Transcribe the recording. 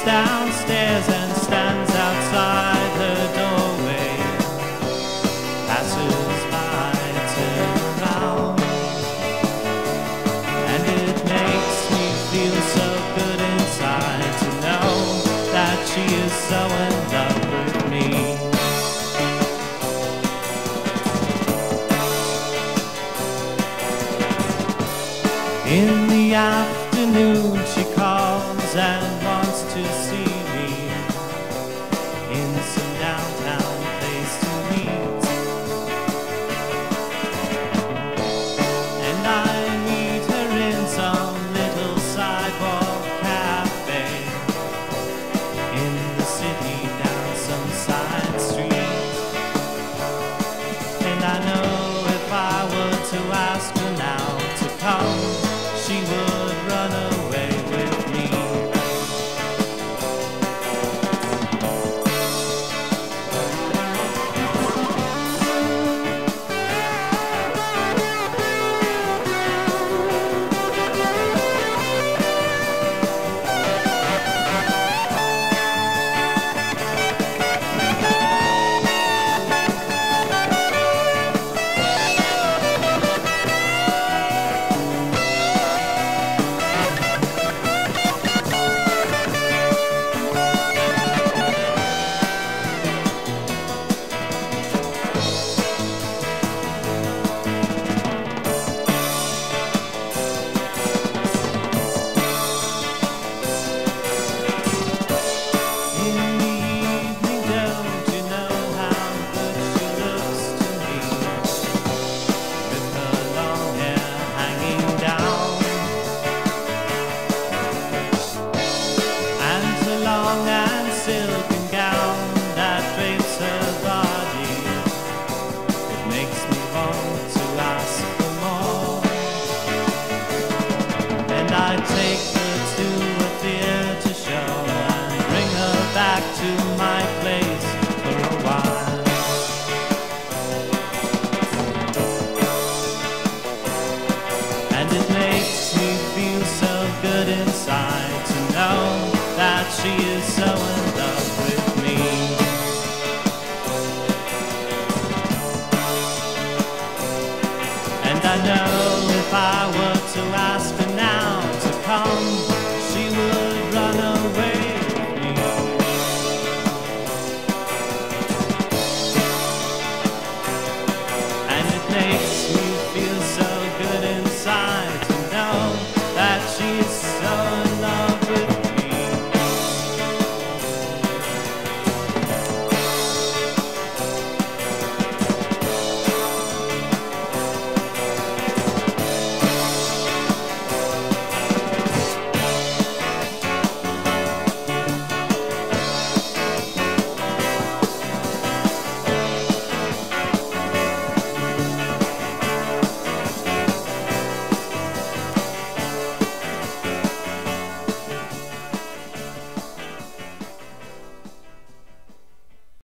stairs and stands outside the doorway. Passes by turn around, and it makes me feel so good inside to know that she is so in love with me. In the afternoon, she calls and to see I take her to a theater show and bring her back to my place for a while. And it makes me feel so good inside to know that she is so